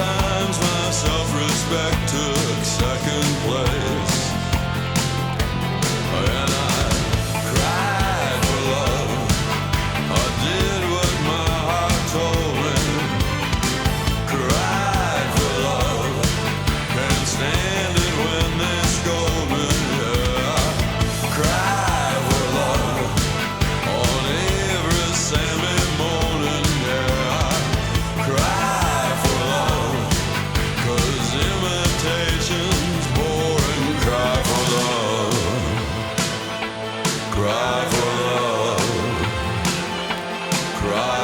Sometimes my self-respect took second place. cry.